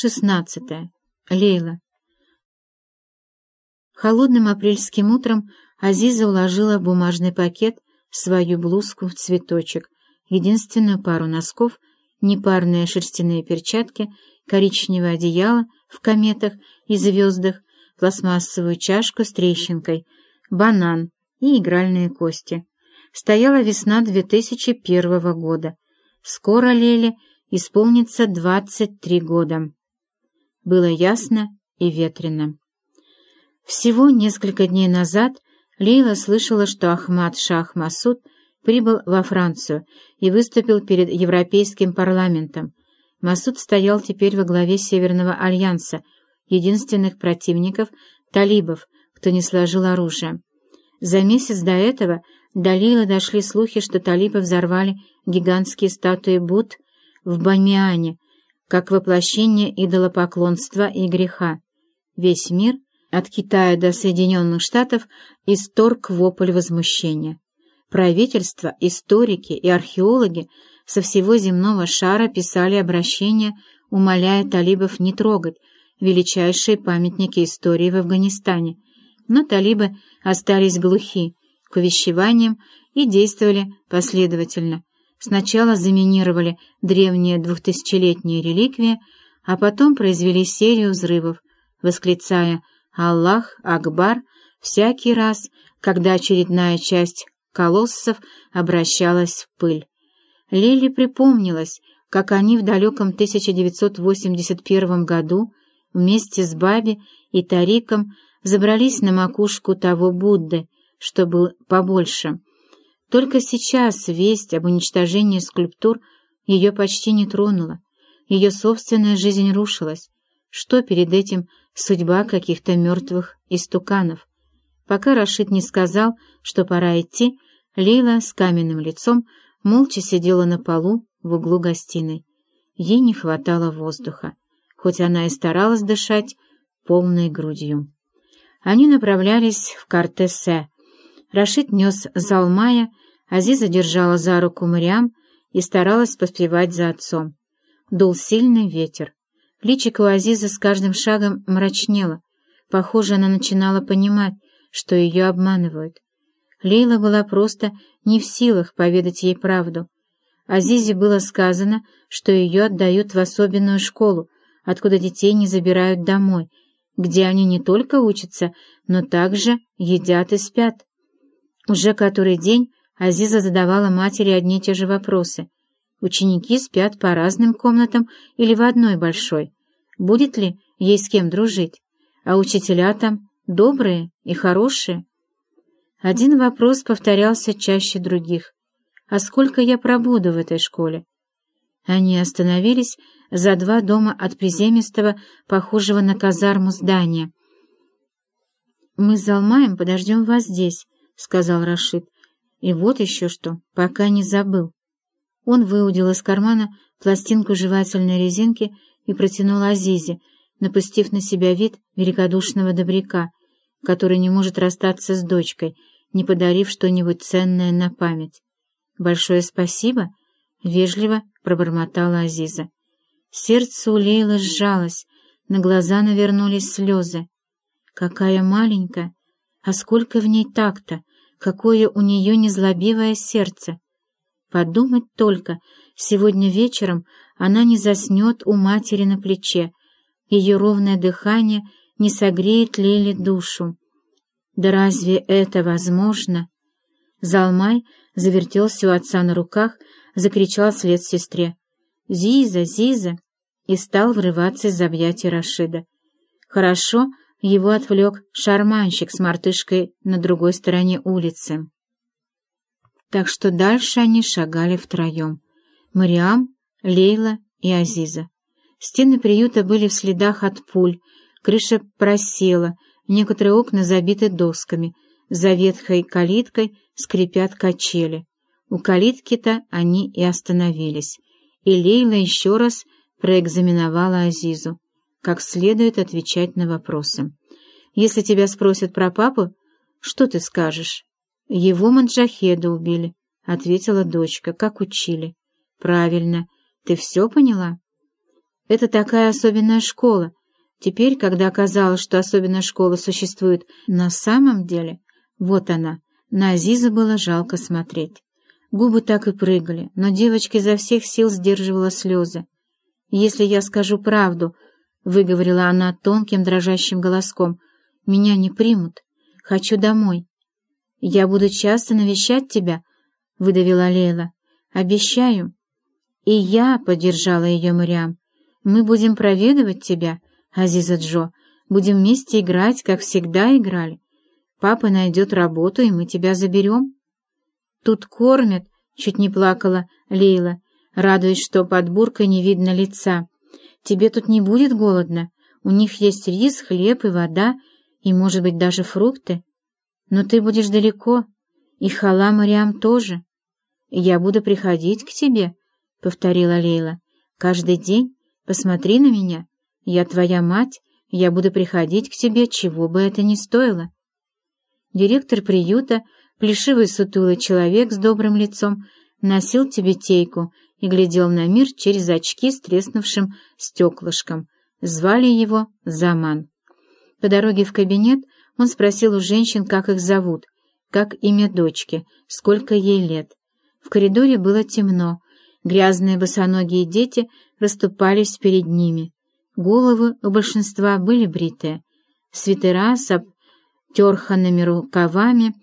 Шестнадцатое. Лейла. Холодным апрельским утром Азиза уложила в бумажный пакет свою блузку в цветочек, единственную пару носков, непарные шерстяные перчатки, коричневое одеяло в кометах и звездах, пластмассовую чашку с трещинкой, банан и игральные кости. Стояла весна 2001 года. Скоро Леле исполнится 23 года. Было ясно и ветрено. Всего несколько дней назад Лейла слышала, что Ахмад Шах Масуд прибыл во Францию и выступил перед Европейским парламентом. Масуд стоял теперь во главе Северного альянса, единственных противников талибов, кто не сложил оружие. За месяц до этого до Лейлы дошли слухи, что талибы взорвали гигантские статуи Буд в Бамиане, как воплощение идолопоклонства и греха. Весь мир, от Китая до Соединенных Штатов, исторг вопль возмущения. Правительства, историки и археологи со всего земного шара писали обращения, умоляя талибов не трогать величайшие памятники истории в Афганистане, но талибы остались глухи к увещеваниям и действовали последовательно, Сначала заминировали древние двухтысячелетние реликвии, а потом произвели серию взрывов, восклицая «Аллах Акбар» всякий раз, когда очередная часть колоссов обращалась в пыль. Лели припомнилась, как они в далеком 1981 году вместе с Баби и Тариком забрались на макушку того Будды, что был побольше, только сейчас весть об уничтожении скульптур ее почти не тронула. Ее собственная жизнь рушилась. Что перед этим судьба каких-то мертвых истуканов? Пока Рашид не сказал, что пора идти, Лейла с каменным лицом молча сидела на полу в углу гостиной. Ей не хватало воздуха, хоть она и старалась дышать полной грудью. Они направлялись в Картесе. Рашид нес Залмая, Азиза держала за руку Мариам и старалась поспевать за отцом. Дул сильный ветер. Личико у Азизы с каждым шагом мрачнело. Похоже, она начинала понимать, что ее обманывают. Лейла была просто не в силах поведать ей правду. Азизе было сказано, что ее отдают в особенную школу, откуда детей не забирают домой, где они не только учатся, но также едят и спят. Уже который день Азиза задавала матери одни и те же вопросы. Ученики спят по разным комнатам или в одной большой. Будет ли ей с кем дружить? А учителя там добрые и хорошие? Один вопрос повторялся чаще других. «А сколько я пробуду в этой школе?» Они остановились за два дома от приземистого, похожего на казарму здания. «Мы с Залмаем подождем вас здесь», — сказал Рашид. И вот еще что, пока не забыл. Он выудил из кармана пластинку жевательной резинки и протянул Азизе, напустив на себя вид великодушного добряка, который не может расстаться с дочкой, не подарив что-нибудь ценное на память. «Большое спасибо!» — вежливо пробормотала Азиза. Сердце у Лейлы сжалось, на глаза навернулись слезы. «Какая маленькая! А сколько в ней так-то!» Какое у нее незлобивое сердце. Подумать только, сегодня вечером она не заснет у матери на плече, ее ровное дыхание не согреет Леле душу. Да разве это возможно? Залмай завертелся у отца на руках, закричал вслед сестре. «Зиза, Зиза!» и стал врываться из объятий Рашида. Хорошо, его отвлек шарманщик с мартышкой на другой стороне улицы. Так что дальше они шагали втроем. Мариам, Лейла и Азиза. Стены приюта были в следах от пуль, крыша просела, некоторые окна забиты досками, за ветхой калиткой скрипят качели. У калитки-то они и остановились, и Лейла еще раз проэкзаменовала Азизу как следует отвечать на вопросы. Если тебя спросят про папу, что ты скажешь? Его манджахеда убили, — ответила дочка, как учили. Правильно. Ты все поняла? Это такая особенная школа. Теперь, когда оказалось, что особенная школа существует на самом деле, вот она, на Азизу было жалко смотреть. Губы так и прыгали, но девочка изо всех сил сдерживала слезы. «Если я скажу правду», — выговорила она тонким дрожащим голоском, — «меня не примут. Хочу домой». «Я буду часто навещать тебя», — выдавила Лейла. «Обещаю». «И я», — поддержала ее Мариам, — «мы будем проведывать тебя, Азиза Джо, будем вместе играть, как всегда играли. Папа найдет работу, и мы тебя заберем». «Тут кормят», — чуть не плакала Лейла, радуясь, что под буркой не видно лица. «Тебе тут не будет голодно. У них есть рис, хлеб и вода, и, может быть, даже фрукты. Но ты будешь далеко, и Хала Мариам тоже. Я буду приходить к тебе», — повторила Лейла. «Каждый день посмотри на меня. Я твоя мать, я буду приходить к тебе, чего бы это ни стоило». Директор приюта, плешивый сутулый человек с добрым лицом, носил тюбетейку и глядел на мир через очки с треснувшим стеклышком. Звали его Заман. По дороге в кабинет он спросил у женщин, как их зовут, как имя дочки, сколько ей лет. В коридоре было темно, грязные босоногие дети расступались перед ними. Головы у большинства были бритые, свитера с обтерханными рукавами,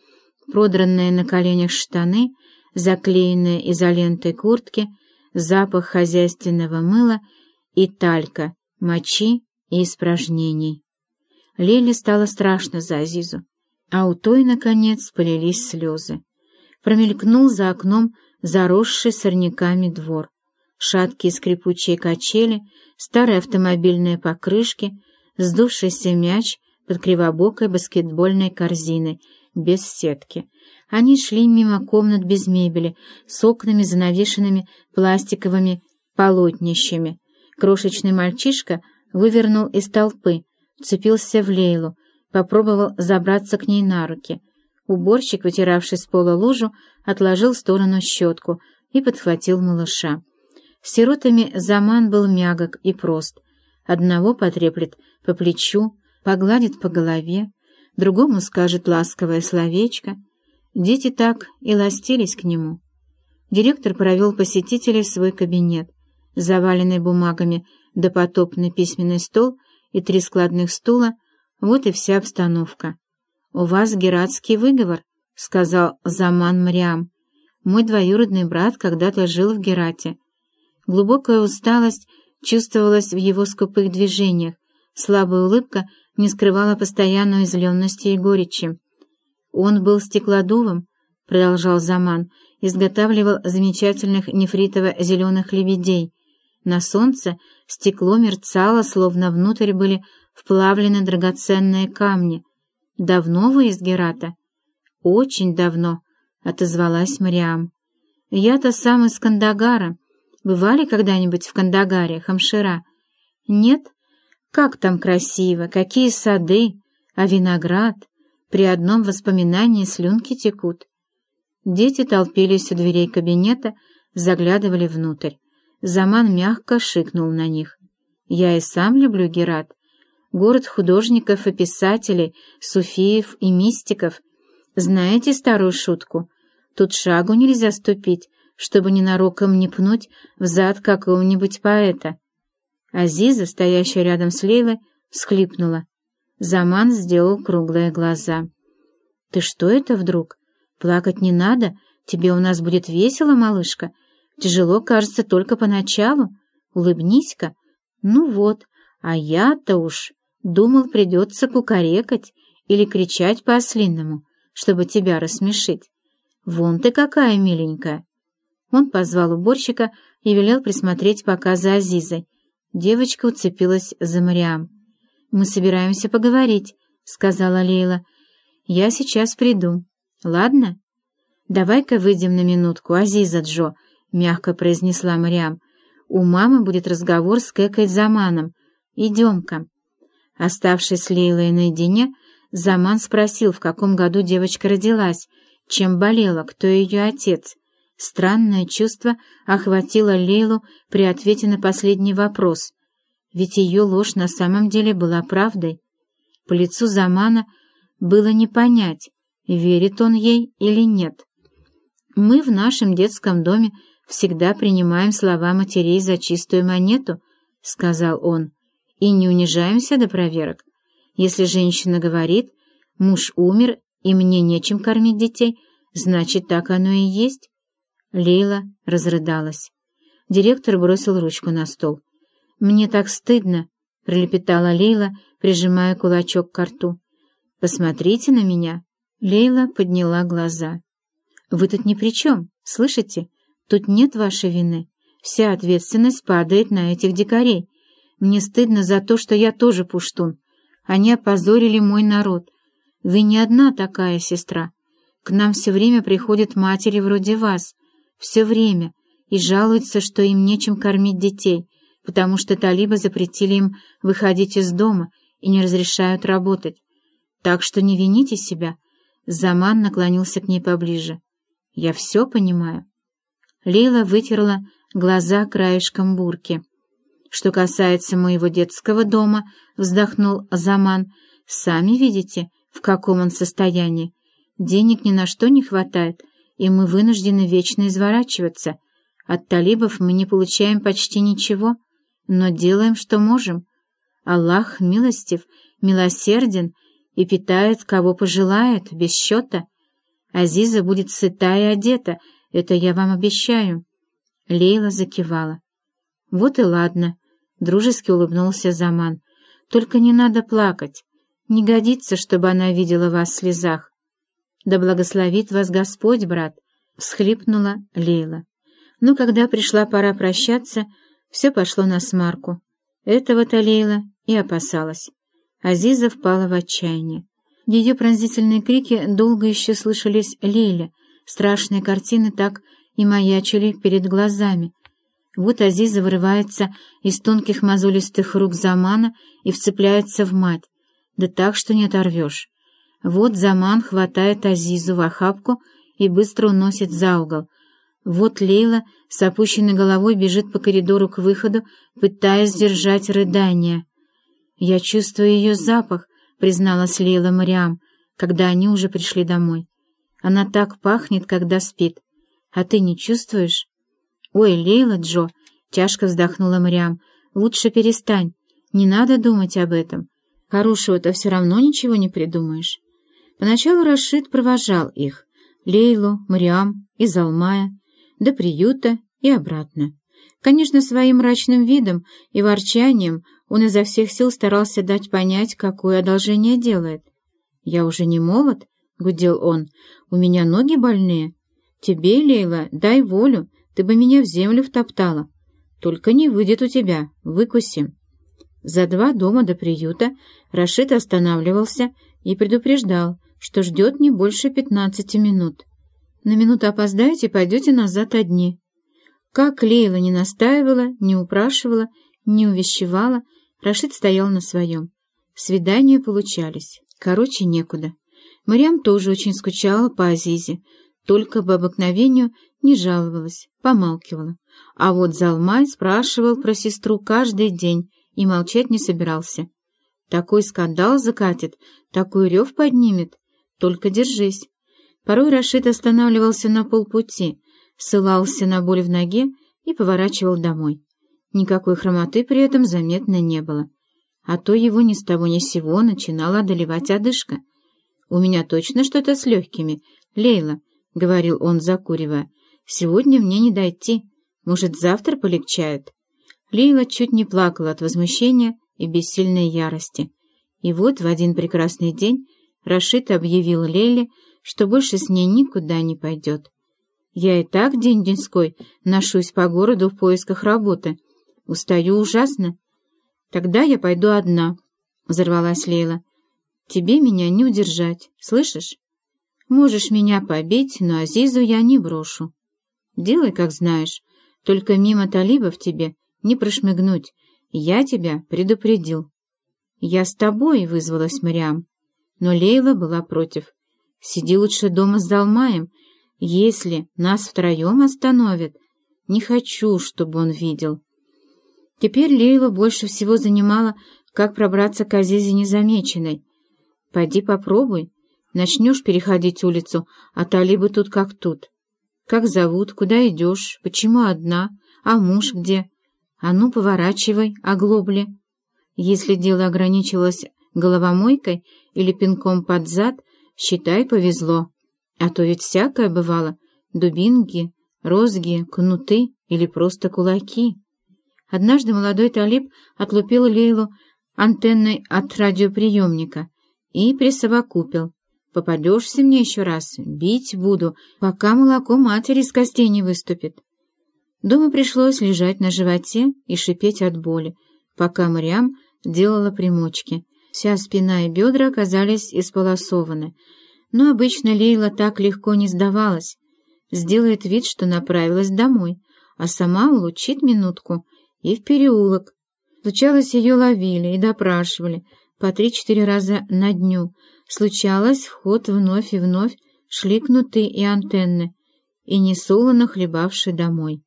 продранные на коленях штаны, заклеенные изолентой куртки, запах хозяйственного мыла и талька, мочи и испражнений. Леле стало страшно за Азизу, а у той, наконец, полились слезы промелькнул за окном заросший сорняками двор. Шаткие скрипучие качели, старые автомобильные покрышки, сдувшийся мяч под кривобокой баскетбольной корзиной, без сетки. Они шли мимо комнат без мебели, с окнами, занавешенными пластиковыми полотнищами. Крошечный мальчишка вывернул из толпы, вцепился в Лейлу, попробовал забраться к ней на руки — Уборщик, вытиравший с пола лужу, отложил в сторону щетку и подхватил малыша. С сиротами Заман был мягок и прост. Одного потреплет по плечу, погладит по голове, другому скажет ласковое словечко. Дети так и ластились к нему. Директор провел посетителей в свой кабинет, заваленный бумагами допотопный письменный стол и три складных стула, вот и вся обстановка. «У вас гератский выговор», — сказал Заман Мариам. «Мой двоюродный брат когда-то жил в Герате». Глубокая усталость чувствовалась в его скупых движениях, слабая улыбка не скрывала постоянной изленности и горечи. «Он был стеклодувом», — продолжал Заман, изготавливал замечательных нефритово-зеленых лебедей. На солнце стекло мерцало, словно внутрь были вплавлены драгоценные камни — «Давно вы из Герата?» «Очень давно», — отозвалась Мариам. «Я-то сам из Кандагара. Бывали когда-нибудь в Кандагаре, Хамшира?» «Нет? Как там красиво, какие сады, а виноград. При одном воспоминании слюнки текут». Дети толпились у дверей кабинета, заглядывали внутрь. Заман мягко шикнул на них. «Я и сам люблю Герат город художников и писателей, суфиев и мистиков. Знаете старую шутку? Тут шагу нельзя ступить, чтобы ненароком не пнуть в зад какого-нибудь поэта. Азиза, стоящая рядом с Лейлой, всхлипнула. Заман сделал круглые глаза. «Ты что это вдруг? Плакать не надо, тебе у нас будет весело, малышка. Тяжело, кажется, только поначалу. Улыбнись-ка. Ну вот, а я-то уж...» Думал, придется кукарекать или кричать по-ослинному, чтобы тебя рассмешить. Вон ты какая миленькая!» Он позвал уборщика и велел присмотреть пока за Азизой. Девочка уцепилась за Мариам. «Мы собираемся поговорить», — сказала Лейла. «Я сейчас приду. Ладно?» «Давай-ка выйдем на минутку, Азиза Джо», — мягко произнесла Мариам. «У мамы будет разговор с Кэкой Заманом. Идем-ка». Оставшись с Лейлой наедине, Заман спросил, в каком году девочка родилась, чем болела, кто ее отец. Странное чувство охватило Лейлу при ответе на последний вопрос. Ведь ее ложь на самом деле была правдой. По лицу Замана было не понять, верит он ей или нет. Мы в нашем детском доме всегда принимаем слова матерей за чистую монету, — сказал он, — и не унижаемся до проверок. Если женщина говорит, муж умер и мне нечем кормить детей, значит, так оно и есть. Лейла разрыдалась. Директор бросил ручку на стол. «Мне так стыдно», — пролепетала Лейла, прижимая кулачок к рту. «Посмотрите на меня». Лейла подняла глаза. «Вы тут ни при чем, слышите? Тут нет вашей вины. Вся ответственность падает на этих дикарей. Мне стыдно за то, что я тоже пуштун. Они опозорили мой народ. Вы не одна такая сестра. К нам все время приходят матери вроде вас. Все время. И жалуются, что им нечем кормить детей, потому что талибы запретили им выходить из дома и не разрешают работать. Так что не вините себя. Заман наклонился к ней поближе. Я все понимаю. Лейла вытерла глаза краешком бурки. Что касается моего детского дома, вздохнул Заман, сами видите, в каком он состоянии. Денег ни на что не хватает, и мы вынуждены вечно изворачиваться. От талибов мы не получаем почти ничего, но делаем, что можем. Аллах милостив, милосерден и питает, кого пожелает, без счета. Азиза будет сыта и одета, это я вам обещаю. Лейла закивала. Вот и ладно, дружески улыбнулся Заман. Только не надо плакать. Не годится, чтобы она видела вас в слезах. Да благословит вас Господь, брат, всхлипнула Лейла. Но когда пришла пора прощаться, все пошло на смарку. Этого-то Лейла и опасалась. Азиза впала в отчаяние. Ее пронзительные крики долго еще слышались Лейле, страшные картины так и маячили перед глазами. Вот Азиза вырывается из тонких мозолистых рук Замана и вцепляется в мать, да так, что не оторвешь. Вот Заман хватает Азизу в охапку и быстро уносит за угол. Вот Лейла с опущенной головой бежит по коридору к выходу, пытаясь сдержать рыдание. «Я чувствую ее запах», — призналась Лейла Мариам, когда они уже пришли домой. «Она так пахнет, когда спит. А ты не чувствуешь?» «Ой, Лейла, Джо!» — тяжко вздохнула Мариам. «Лучше перестань. Не надо думать об этом. Хорошего-то все равно ничего не придумаешь». Поначалу Рашид провожал их, Лейлу, Мариам и Залмая, до приюта и обратно. Конечно, своим мрачным видом и ворчанием он изо всех сил старался дать понять, какое одолжение делает. «Я уже не молод», — гудел он, — «у меня ноги больные. Тебе, Лейла, дай волю, ты бы меня в землю втоптала. Только не выйдет у тебя, выкуси». За два дома до приюта Рашид останавливался и предупреждал, что ждет не больше пятнадцати минут. На минуту опоздаете, пойдете назад одни. Как Лейла не настаивала, не упрашивала, не увещевала, Рашид стоял на своем. Свидания получались. Короче, некуда. Мариам тоже очень скучала по Азизе, только по обыкновению не жаловалась, помалкивала. А вот Залмай спрашивал про сестру каждый день и молчать не собирался. Такой скандал закатит, такой рев поднимет. Только держись. Порой Рашид останавливался на полпути, ссылался на боль в ноге и поворачивал домой. Никакой хромоты при этом заметно не было. А то его ни с того ни с сего начинала одолевать одышка. «У меня точно что-то с легкими, Лейла», — говорил он, закуривая. «Сегодня мне не дойти. Может, завтра полегчает?» Лейла чуть не плакала от возмущения и бессильной ярости. И вот в один прекрасный день Рашид объявил Лейле, что больше с ней никуда не пойдет. Я и так день-деньской ношусь по городу в поисках работы. Устаю ужасно. Тогда я пойду одна, — взорвалась Лейла. Тебе меня не удержать, слышишь? Можешь меня побить, но Азизу я не брошу. Делай, как знаешь, только мимо талибов тебе не прошмыгнуть. Я тебя предупредил. Я с тобой, — вызвалась Мариам. Но Лейла была против. Сиди лучше дома с Далмаем. Если нас втроем остановят, не хочу, чтобы он видел. Теперь Лейлу больше всего занимало, как пробраться к Азизе незамеченной. Пойди попробуй. Начнешь переходить улицу, а талибы тут как тут. Как зовут, куда идешь, почему одна, а муж где? А ну, поворачивай, оглобли. Если дело ограничивалось головомойкой или пинком под зад, считай, повезло. А то ведь всякое бывало. Дубинки, розги, кнуты или просто кулаки. Однажды молодой талиб отлупил Лейлу антенной от радиоприемника и присовокупил. «Попадешься мне еще раз, бить буду, пока молоко матери с костей не выступит». Дома пришлось лежать на животе и шипеть от боли, пока Мариам делала примочки. Вся спина и бедра оказались исполосованы, но обычно Лейла так легко не сдавалась. Сделает вид, что направилась домой, а сама улучит минутку и в переулок. Случалось, ее ловили и допрашивали по три-четыре раза на дню. Случалось, вход вновь и вновь шли кнуты и антенны, и несолоно хлебавши домой.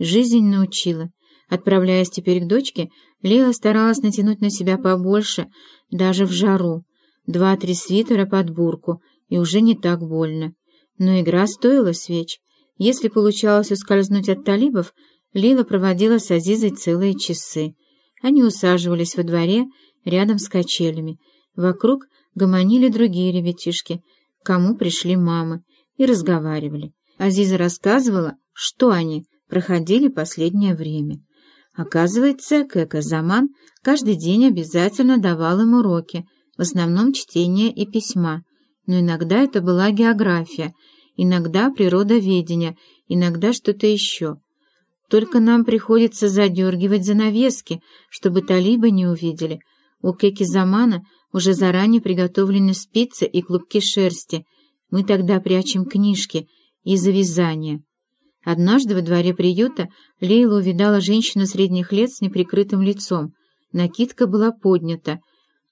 Жизнь научила. Отправляясь теперь к дочке, Лила старалась натянуть на себя побольше, даже в жару. Два-три свитера под бурку, и уже не так больно. Но игра стоила свеч. Если получалось ускользнуть от талибов, Лила проводила с Азизой целые часы. Они усаживались во дворе рядом с качелями. Вокруг гомонили другие ребятишки, кому пришли мамы, и разговаривали. Азиза рассказывала, что они проходили последнее время. Оказывается, Кэка Заман каждый день обязательно давал им уроки, в основном чтение и письма, но иногда это была география, иногда природоведение, иногда что-то еще. Только нам приходится задергивать занавески, чтобы талибы не увидели. У Кеки Замана уже заранее приготовлены спицы и клубки шерсти. Мы тогда прячем книжки и завязания. Однажды во дворе приюта Лейла увидала женщину средних лет с неприкрытым лицом. Накидка была поднята,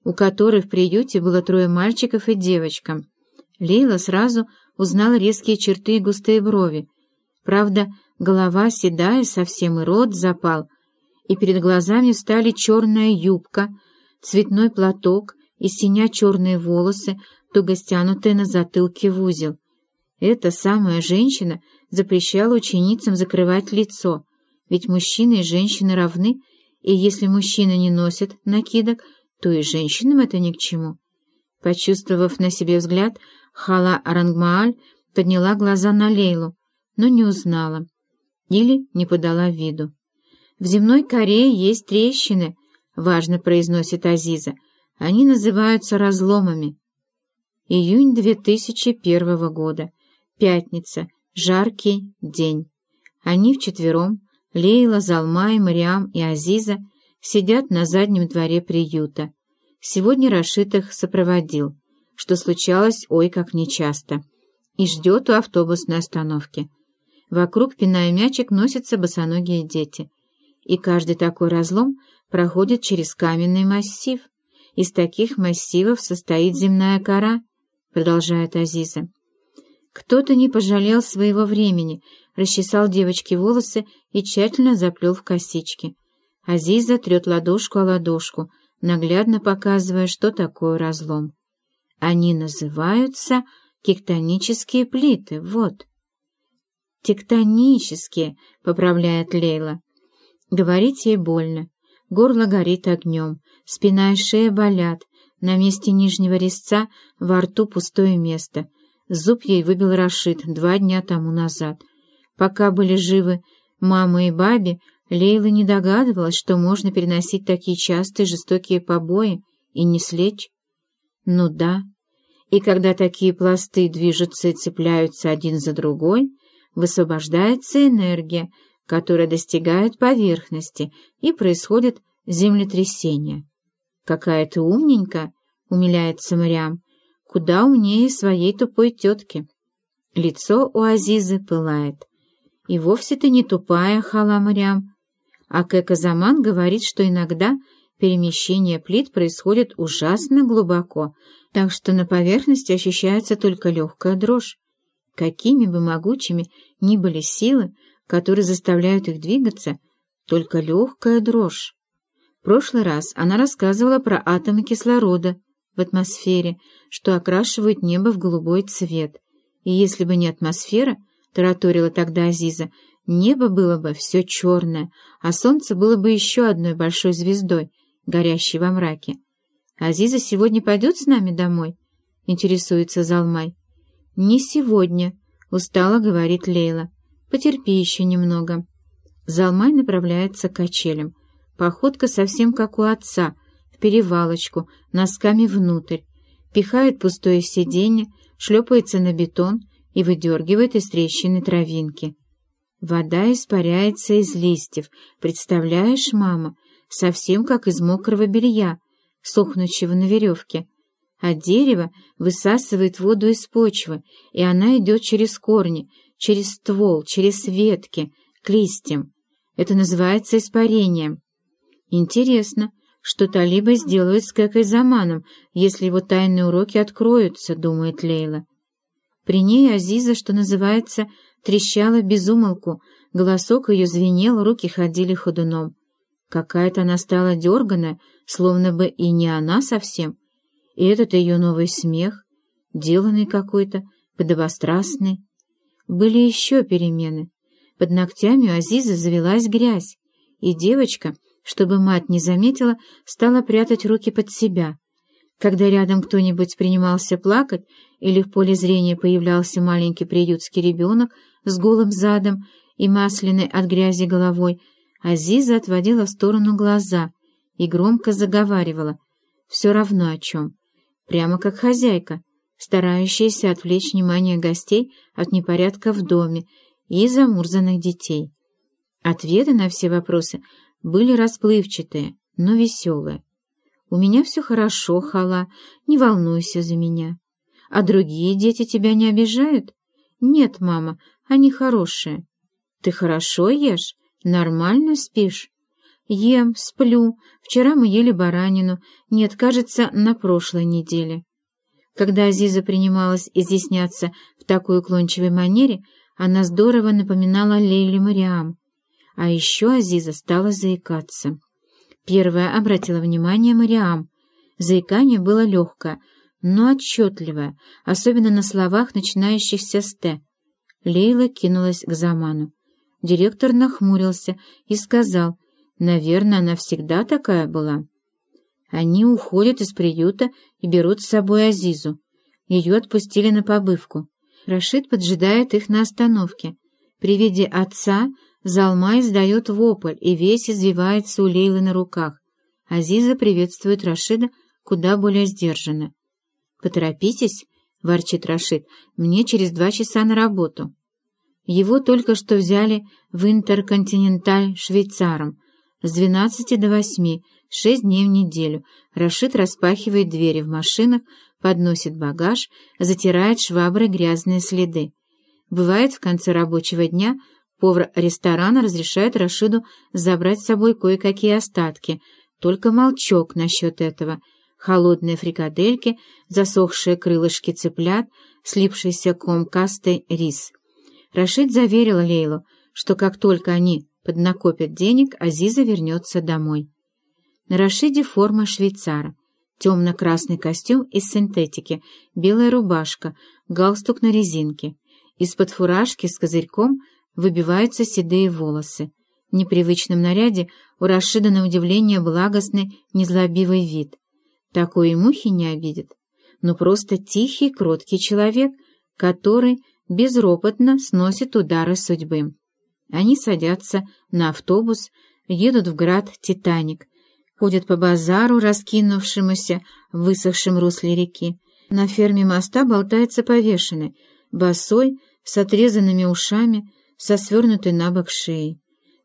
у которой в приюте было трое мальчиков и девочка. Лейла сразу узнала резкие черты и густые брови. Правда, голова седая совсем и рот запал, и перед глазами встали черная юбка, цветной платок и синя-черные волосы, туго стянутые на затылке в узел. Эта самая женщина запрещала ученицам закрывать лицо, ведь мужчины и женщины равны, и если мужчины не носят накидок, то и женщинам это ни к чему. Почувствовав на себе взгляд, Хала Арангмааль подняла глаза на Лейлу, но не узнала или не подала виду. «В земной коре есть трещины», — важно произносит Азиза. «Они называются разломами». Июнь 2001 года. Пятница. Жаркий день. Они вчетвером, Лейла, Залмай, Мариам и Азиза, сидят на заднем дворе приюта. Сегодня Рашид их сопроводил, что случалось ой как нечасто, и ждет у автобусной остановки. Вокруг, пиная мячик, носятся босоногие дети. И каждый такой разлом проходит через каменный массив. Из таких массивов состоит земная кора, продолжает Азиза. Кто-то не пожалел своего времени, расчесал девочке волосы и тщательно заплел в косички. Азиза трет ладошку о ладошку, наглядно показывая, что такое разлом. Они называются тектонические плиты, вот. «Тектонические», — поправляет Лейла. Говорить ей больно. Горло горит огнем, спина и шея болят, на месте нижнего резца во рту пустое место — Зуб ей выбил Рашид два дня тому назад. Пока были живы мама и баби, Лейла не догадывалась, что можно переносить такие частые жестокие побои и не слечь. Ну да, и когда такие пласты движутся и цепляются один за другой, высвобождается энергия, которая достигает поверхности, и происходит землетрясение. «Какая ты умненькая!» — умиляется Мариам куда умнее своей тупой тетки. Лицо у Азизы пылает. И вовсе ты не тупая, Хала Мариам. А Кэка Заман говорит, что иногда перемещение плит происходит ужасно глубоко, так что на поверхности ощущается только легкая дрожь. Какими бы могучими ни были силы, которые заставляют их двигаться, только легкая дрожь. В прошлый раз она рассказывала про атомы кислорода в атмосфере, что окрашивают небо в голубой цвет. И если бы не атмосфера, тараторила тогда Азиза, небо было бы все черное, а солнце было бы еще одной большой звездой, горящей во мраке. «Азиза сегодня пойдет с нами домой?» — интересуется Залмай. «Не сегодня», — устало говорит Лейла. «Потерпи еще немного». Залмай направляется к качелям. Походка совсем как у отца, перевалочку, носками внутрь. Пихает пустое сиденье, шлепается на бетон и выдергивает из трещины травинки. Вода испаряется из листьев. Представляешь, мама, совсем как из мокрого белья, сохнущего на веревке. А дерево высасывает воду из почвы, и она идет через корни, через ствол, через ветки, к листьям. Это называется испарением. Интересно, что Талиба сделает с Кэкой Заманом, если его тайные уроки откроются, думает Лейла. При ней Азиза, что называется, трещала безумолку, голосок ее звенел, руки ходили ходуном. Какая-то она стала дерганая, словно бы и не она совсем. И этот ее новый смех, деланный какой-то, подобострастный. Были еще перемены. Под ногтями у Азизы завелась грязь, и девочка, чтобы мать не заметила, стала прятать руки под себя. Когда рядом кто-нибудь принимался плакать или в поле зрения появлялся маленький приютский ребенок с голым задом и масляной от грязи головой, Азиза отводила в сторону глаза и громко заговаривала, все равно о чем, прямо как хозяйка, старающаяся отвлечь внимание гостей от непорядка в доме и замурзанных детей. Ответы на все вопросы были расплывчатые, но веселые. «У меня все хорошо, Хала, не волнуйся за меня. А другие дети тебя не обижают?» «Нет, мама, они хорошие». «Ты хорошо ешь? Нормально спишь?» «Ем, сплю. Вчера мы ели баранину. Нет, кажется, на прошлой неделе». Когда Азиза принималась изъясняться в такой уклончивой манере, она здорово напоминала Лейли Мариам. А еще Азиза стала заикаться. Первая обратила внимание Мариам. Заикание было легкое, но отчетливое, особенно на словах, начинающихся с «т». Лейла кинулась к Заману. Директор нахмурился и сказал, «Наверное, она всегда такая была». Они уходят из приюта и берут с собой Азизу. Ее отпустили на побывку. Рашид поджидает их на остановке. При виде отца Залма издает вопль и весь извивается у Лейлы на руках. Азиза приветствует Рашида куда более сдержанно. «Поторопитесь», — ворчит Рашид, — «мне через два часа на работу». Его только что взяли в Интерконтиненталь швейцаром. С двенадцати до восьми, шесть дней в неделю. Рашид распахивает двери в машинах, подносит багаж, затирает шваброй грязные следы. Бывает, в конце рабочего дня повар ресторана разрешает Рашиду забрать с собой кое-какие остатки, только молчок насчет этого. Холодные фрикадельки, засохшие крылышки цыплят, слипшийся комкастый рис. Рашид заверил Лейлу, что как только они поднакопят денег, Азиза вернется домой. На Рашиде форма швейцара — темно-красный костюм из синтетики, белая рубашка, галстук на резинке. Из-под фуражки с козырьком выбиваются седые волосы. В непривычном наряде у Рашида на удивление благостный, незлобивый вид. Такой и мухи не обидит. Но просто тихий, кроткий человек, который безропотно сносит удары судьбы. Они садятся на автобус, едут в град Титаник, ходят по базару, раскинувшемуся в высохшем русле реки. На ферме моста болтается повешенный, босой, с отрезанными ушами, со свернутой на бок шеей.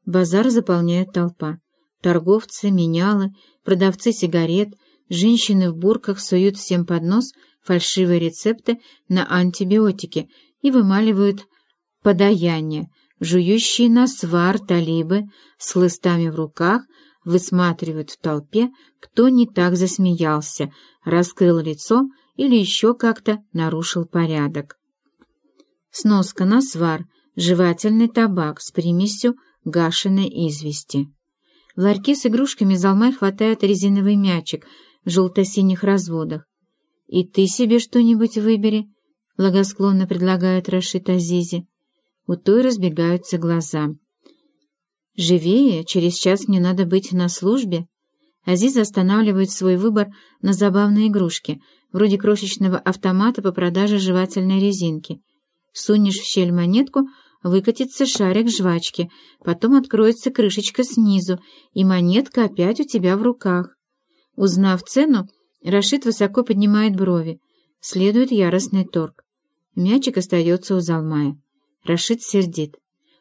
Базар заполняет толпа. Торговцы, менялы, продавцы сигарет, женщины в бурках суют всем под нос фальшивые рецепты на антибиотики и вымаливают подаяние, жующие на свар талибы с хлыстами в руках — высматривают в толпе, кто не так засмеялся, раскрыл лицо или еще как-то нарушил порядок. Сноска на свар, жевательный табак с примесью гашеной извести. В ларьке с игрушками Залмай хватает резиновый мячик в желто-синих разводах. «И ты себе что-нибудь выбери», — благосклонно предлагает Рашид Азизе. У той разбегаются глаза. «Живее, через час мне надо быть на службе». Азиз останавливает свой выбор на забавной игрушке, вроде крошечного автомата по продаже жевательной резинки. Сунешь в щель монетку — выкатится шарик жвачки, потом откроется крышечка снизу, и монетка опять у тебя в руках. Узнав цену, Рашид высоко поднимает брови. Следует яростный торг. Мячик остается у Залмая. Рашид сердит.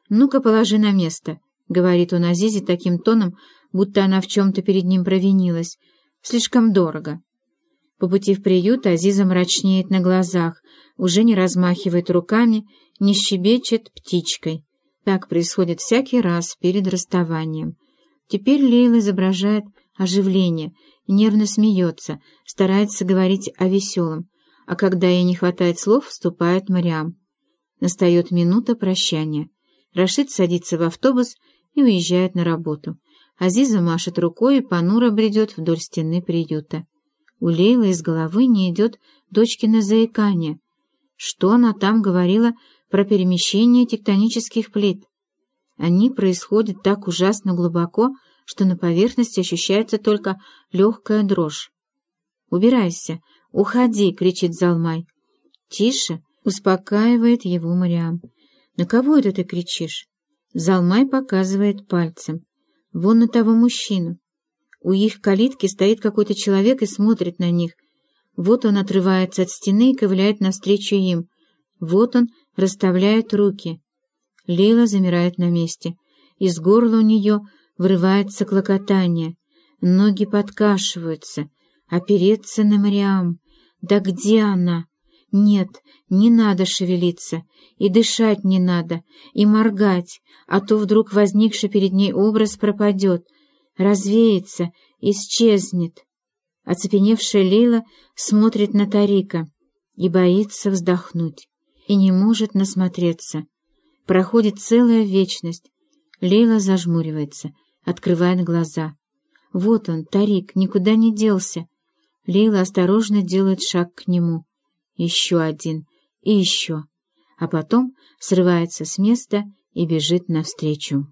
«Ну-ка, положи на место», — говорит он Азизе таким тоном, будто она в чем-то перед ним провинилась. «Слишком дорого». По пути в приют Азиза мрачнеет на глазах, уже не размахивает руками не щебечет птичкой. Так происходит всякий раз перед расставанием. Теперь Лейла изображает оживление, нервно смеется, старается говорить о веселом, а когда ей не хватает слов, вступает Мариам. Настает минута прощания. Рашид садится в автобус и уезжает на работу. Азиза машет рукой и понуро бредет вдоль стены приюта. У Лейлы из головы не идет дочкино заикание. Что она там говорила про перемещение тектонических плит. Они происходят так ужасно глубоко, что на поверхности ощущается только легкая дрожь. «Убирайся! Уходи!» — кричит Залмай. «Тише!» — успокаивает его Мариам. «На кого это ты кричишь?» Залмай показывает пальцем. «Вон на того мужчину. У их калитки стоит какой-то человек и смотрит на них. Вот он отрывается от стены и ковыляет навстречу им. Вот он расставляет руки. Лила замирает на месте. Из горла у нее вырывается клокотание. Ноги подкашиваются. Опереться на Мариам. Да где она? Нет, не надо шевелиться. И дышать не надо. И моргать. А то вдруг возникший перед ней образ пропадет. Развеется, исчезнет. Оцепеневшая Лила смотрит на Тарика и боится вздохнуть и не может насмотреться. Проходит целая вечность. Лейла зажмуривается, открывает глаза. Вот он, Тарик, никуда не делся. Лейла осторожно делает шаг к нему. Еще один и еще. А потом срывается с места и бежит навстречу.